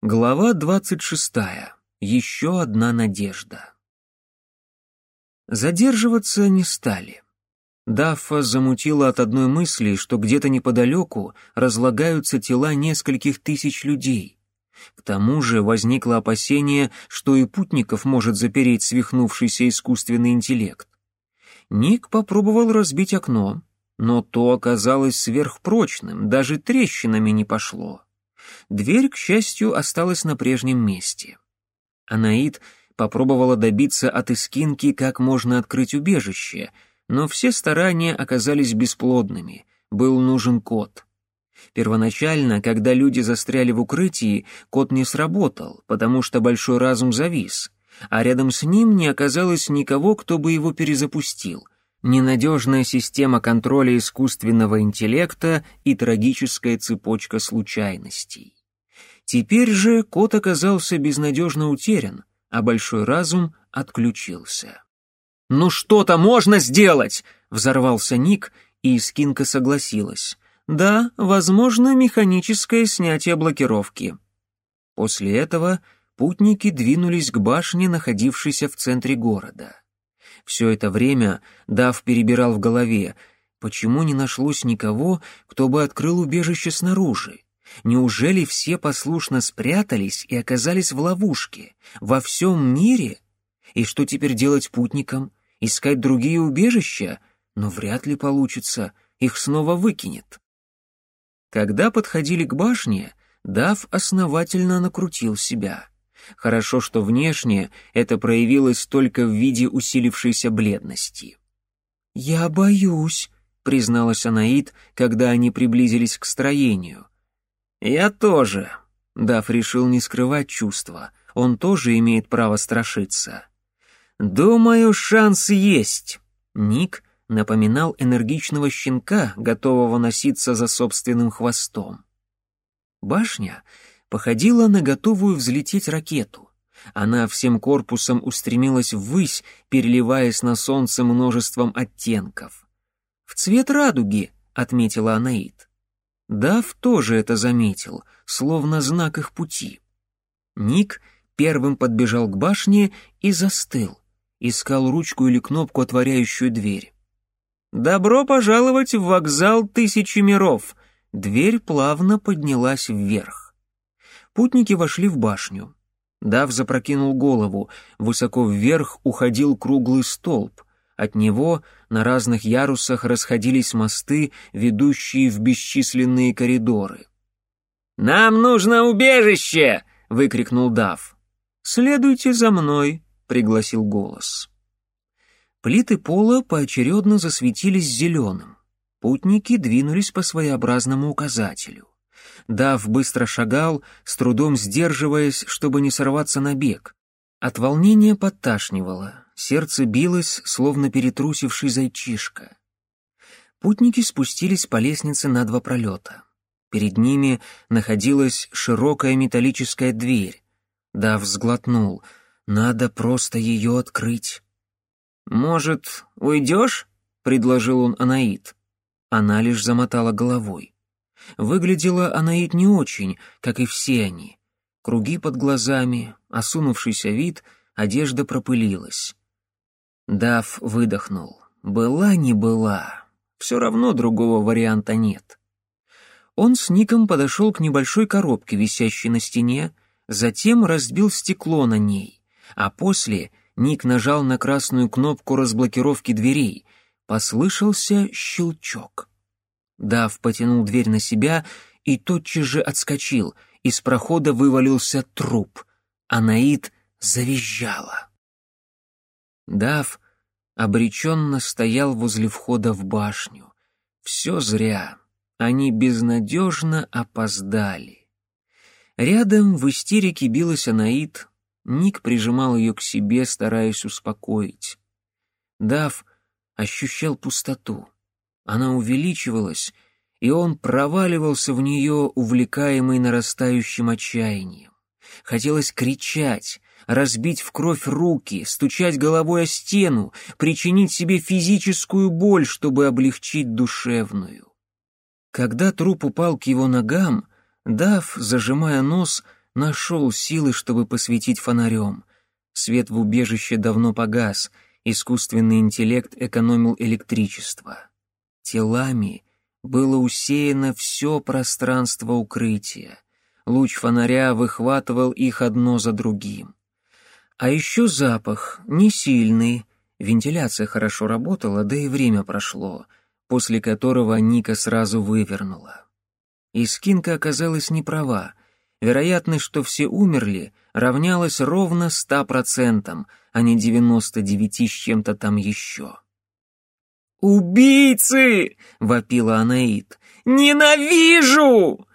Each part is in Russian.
Глава двадцать шестая. Еще одна надежда. Задерживаться не стали. Даффа замутила от одной мысли, что где-то неподалеку разлагаются тела нескольких тысяч людей. К тому же возникло опасение, что и путников может запереть свихнувшийся искусственный интеллект. Ник попробовал разбить окно, но то оказалось сверхпрочным, даже трещинами не пошло. Дверь, к счастью, осталась на прежнем месте. Анаид попробовала добиться от Искинки, как можно открыть убежище, но все старания оказались бесплодными, был нужен код. Первоначально, когда люди застряли в укрытии, код не сработал, потому что большой разум завис, а рядом с ним не оказалось никого, кто бы его перезапустил — ненадежная система контроля искусственного интеллекта и трагическая цепочка случайностей. Теперь же кот оказался безнадежно утерян, а большой разум отключился. «Ну что-то можно сделать!» — взорвался Ник, и Скинка согласилась. «Да, возможно, механическое снятие блокировки». После этого путники двинулись к башне, находившейся в центре города. Все это время Дав перебирал в голове, почему не нашлось никого, кто бы открыл убежище снаружи. Неужели все послушно спрятались и оказались в ловушке? Во всем мире? И что теперь делать путникам? Искать другие убежища? Но вряд ли получится, их снова выкинет. Когда подходили к башне, Дав основательно накрутил себя. Хорошо, что внешне это проявилось только в виде усилившейся бледности. «Я боюсь», — призналась Анаит, когда они приблизились к строению. «Я тоже», — Дав решил не скрывать чувства, он тоже имеет право страшиться. «Думаю, шанс есть», — Ник напоминал энергичного щенка, готового носиться за собственным хвостом. Башня походила на готовую взлететь ракету. Она всем корпусом устремилась ввысь, переливаясь на солнце множеством оттенков. «В цвет радуги», — отметила Анаит. Дав тоже это заметил, словно знак их пути. Ник первым подбежал к башне и застыл, искал ручку или кнопку, отворяющую дверь. «Добро пожаловать в вокзал Тысячи миров!» Дверь плавно поднялась вверх. Путники вошли в башню. Дав запрокинул голову, высоко вверх уходил круглый столб. От него на разных ярусах расходились мосты, ведущие в бесчисленные коридоры. «Нам нужно убежище!» — выкрикнул Дав. «Следуйте за мной», — пригласил голос. Плиты пола поочередно засветились зеленым. Путники двинулись по своеобразному указателю. Дав быстро шагал, с трудом сдерживаясь, чтобы не сорваться на бег. От волнения подташнивало, сердце билось, словно перетрусивший зайчишка. Путники спустились по лестнице на два пролета. Перед ними находилась широкая металлическая дверь. Дав сглотнул. Надо просто ее открыть. «Может, уйдешь?» — предложил он Анаит. Она лишь замотала головой. Выглядела Анаит не очень, как и все они. Круги под глазами, осунувшийся вид, одежда пропылилась. Дав выдохнул. Была не была. Все равно другого варианта нет. Он с Ником подошел к небольшой коробке, висящей на стене, затем разбил стекло на ней, а после Ник нажал на красную кнопку разблокировки дверей. Послышался щелчок. Дав потянул дверь на себя и тотчас же отскочил. Из прохода вывалился труп. Анаит завизжала. Дав обреченно стоял возле входа в башню. Все зря. Они безнадежно опоздали. Рядом в истерике билась Анаит. Ник прижимал ее к себе, стараясь успокоить. Дав ощущал пустоту. Она увеличивалась, и он проваливался в нее, увлекаемый нарастающим отчаянием. Хотелось кричать, разбить в кровь руки, стучать головой о стену, причинить себе физическую боль, чтобы облегчить душевную. Когда труп упал к его ногам, Дав, зажимая нос, нашел силы, чтобы посветить фонарем. Свет в убежище давно погас, искусственный интеллект экономил электричество. Телами было усеяно все пространство укрытия. Луч фонаря выхватывал их одно за другим. А еще запах, не сильный, вентиляция хорошо работала, да и время прошло, после которого Ника сразу вывернула. Искинка оказалась не права. Вероятность, что все умерли, равнялась ровно ста процентам, а не девяносто девяти с чем-то там еще. «Убийцы!» — вопила Анаит. «Ненавижу!»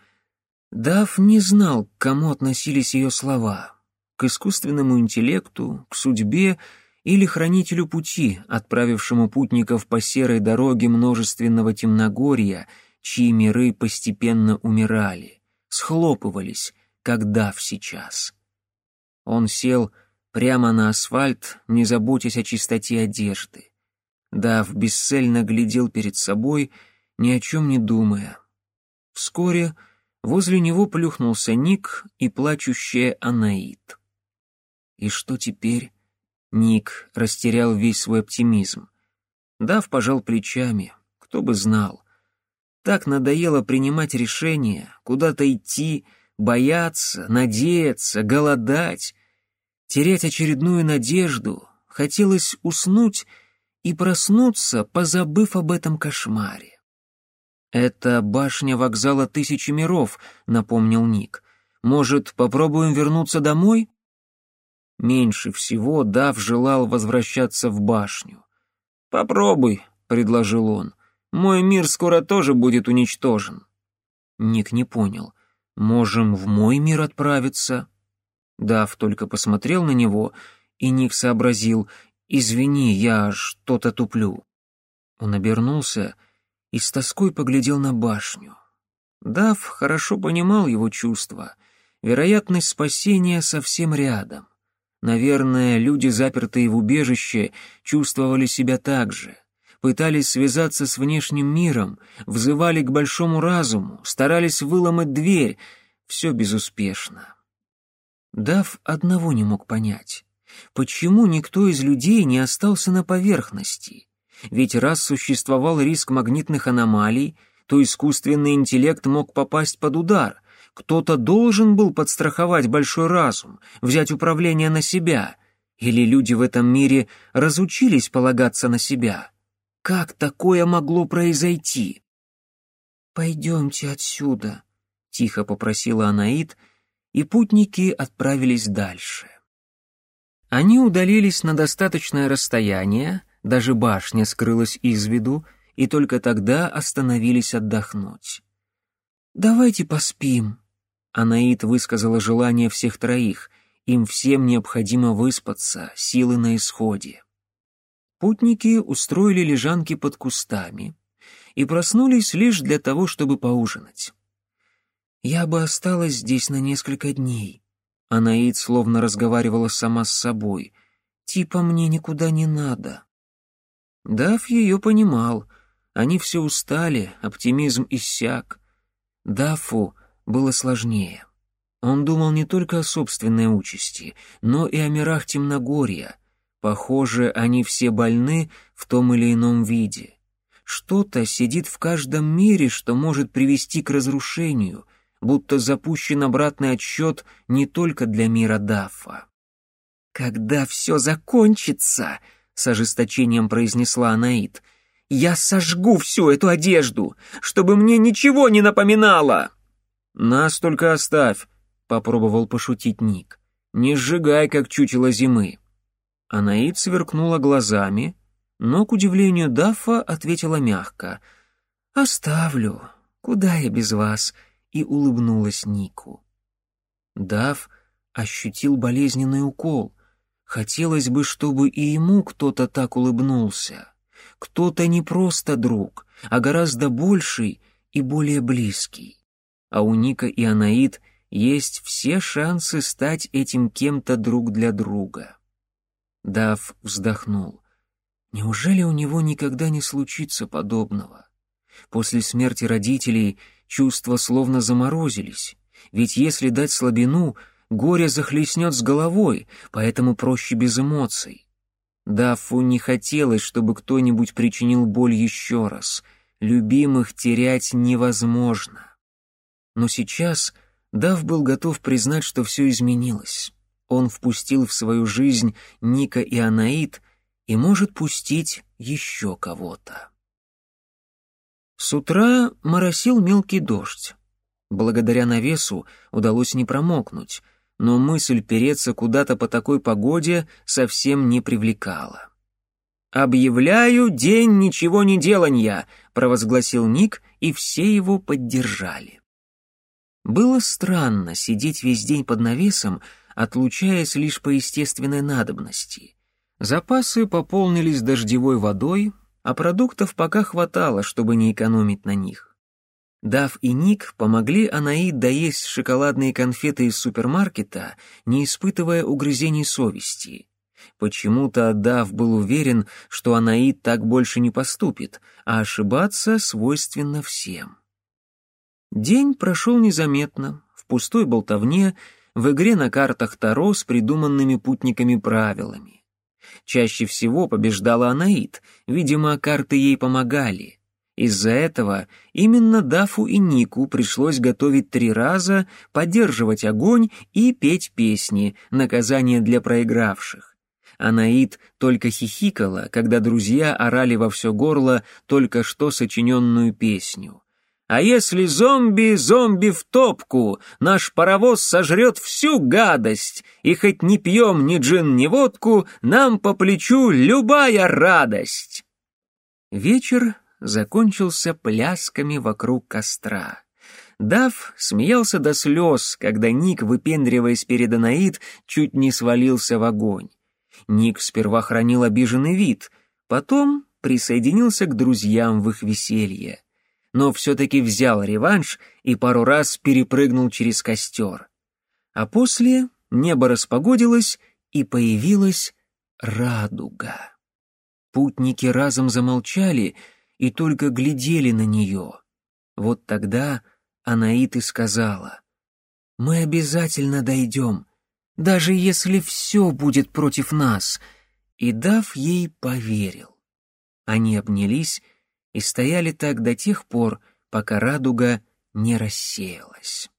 Дав не знал, к кому относились ее слова. К искусственному интеллекту, к судьбе или хранителю пути, отправившему путников по серой дороге множественного темногорья, чьи миры постепенно умирали, схлопывались, как Дав сейчас. Он сел прямо на асфальт, не заботясь о чистоте одежды. Дав бесцельно глядел перед собой, ни о чем не думая. Вскоре возле него плюхнулся Ник и плачущая Анаит. И что теперь? Ник растерял весь свой оптимизм. Дав пожал плечами, кто бы знал. Так надоело принимать решения, куда-то идти, бояться, надеяться, голодать. Терять очередную надежду, хотелось уснуть и проснуться, позабыв об этом кошмаре. «Это башня вокзала Тысячи миров», — напомнил Ник. «Может, попробуем вернуться домой?» Меньше всего Дав желал возвращаться в башню. «Попробуй», — предложил он. «Мой мир скоро тоже будет уничтожен». Ник не понял. «Можем в мой мир отправиться?» Дав только посмотрел на него, и Ник сообразил, «Извини, я что-то туплю». Он обернулся и с тоской поглядел на башню. Дав хорошо понимал его чувства. Вероятность спасения совсем рядом. Наверное, люди, запертые в убежище, чувствовали себя так же. Пытались связаться с внешним миром, взывали к большому разуму, старались выломать дверь. Все безуспешно. Дав одного не мог понять. Почему никто из людей не остался на поверхности? Ведь раз существовал риск магнитных аномалий, то искусственный интеллект мог попасть под удар. Кто-то должен был подстраховать большой разум, взять управление на себя. Или люди в этом мире разучились полагаться на себя? Как такое могло произойти? «Пойдемте отсюда», — тихо попросила Анаит, и путники отправились дальше. Они удалились на достаточное расстояние, даже башня скрылась из виду, и только тогда остановились отдохнуть. «Давайте поспим», — Анаит высказала желание всех троих, им всем необходимо выспаться, силы на исходе. Путники устроили лежанки под кустами и проснулись лишь для того, чтобы поужинать. «Я бы осталась здесь на несколько дней», Анаид словно разговаривала сама с собой. «Типа мне никуда не надо». Дав ее понимал. Они все устали, оптимизм иссяк. Дафу было сложнее. Он думал не только о собственной участи, но и о мирах Темногорья. Похоже, они все больны в том или ином виде. Что-то сидит в каждом мире, что может привести к разрушению, будто запущен обратный отсчет не только для мира Даффа. «Когда все закончится», — с ожесточением произнесла Анаит, — «я сожгу всю эту одежду, чтобы мне ничего не напоминало!» «Нас только оставь», — попробовал пошутить Ник. «Не сжигай, как чучело зимы». Анаит сверкнула глазами, но, к удивлению Даффа, ответила мягко. «Оставлю. Куда я без вас? И улыбнулась Нику. Дав ощутил болезненный укол. Хотелось бы, чтобы и ему кто-то так улыбнулся. Кто-то не просто друг, а гораздо больший и более близкий. А у Ника и Анаид есть все шансы стать этим кем-то друг для друга. Дав вздохнул. Неужели у него никогда не случится подобного? После смерти родителей чувства словно заморозились, ведь если дать слабину, горе захлестнет с головой, поэтому проще без эмоций. Даффу не хотелось, чтобы кто-нибудь причинил боль еще раз. Любимых терять невозможно. Но сейчас Дав был готов признать, что все изменилось. Он впустил в свою жизнь Ника и Анаит и может пустить еще кого-то. С утра моросил мелкий дождь. Благодаря навесу удалось не промокнуть, но мысль переться куда-то по такой погоде совсем не привлекала. «Объявляю день ничего не деланья», — провозгласил Ник, и все его поддержали. Было странно сидеть весь день под навесом, отлучаясь лишь по естественной надобности. Запасы пополнились дождевой водой, а продуктов пока хватало, чтобы не экономить на них. Дав и Ник помогли Анаид доесть шоколадные конфеты из супермаркета, не испытывая угрызений совести. Почему-то Дав был уверен, что Анаид так больше не поступит, а ошибаться свойственно всем. День прошел незаметно, в пустой болтовне, в игре на картах Таро с придуманными путниками правилами. Чаще всего побеждала Анаит, видимо, карты ей помогали. Из-за этого именно Дафу и Нику пришлось готовить три раза, поддерживать огонь и петь песни, наказание для проигравших. Анаит только хихикала, когда друзья орали во все горло только что сочиненную песню. А если зомби, зомби в топку, наш паровоз сожрет всю гадость, и хоть не пьем ни джин, ни водку, нам по плечу любая радость. Вечер закончился плясками вокруг костра. Дав смеялся до слез, когда Ник, выпендриваясь перед Анаид, чуть не свалился в огонь. Ник сперва хранил обиженный вид, потом присоединился к друзьям в их веселье но все-таки взял реванш и пару раз перепрыгнул через костер. А после небо распогодилось, и появилась радуга. Путники разом замолчали и только глядели на нее. Вот тогда Анаит и сказала, «Мы обязательно дойдем, даже если все будет против нас», и, дав ей, поверил. Они обнялись и стояли так до тех пор, пока радуга не рассеялась.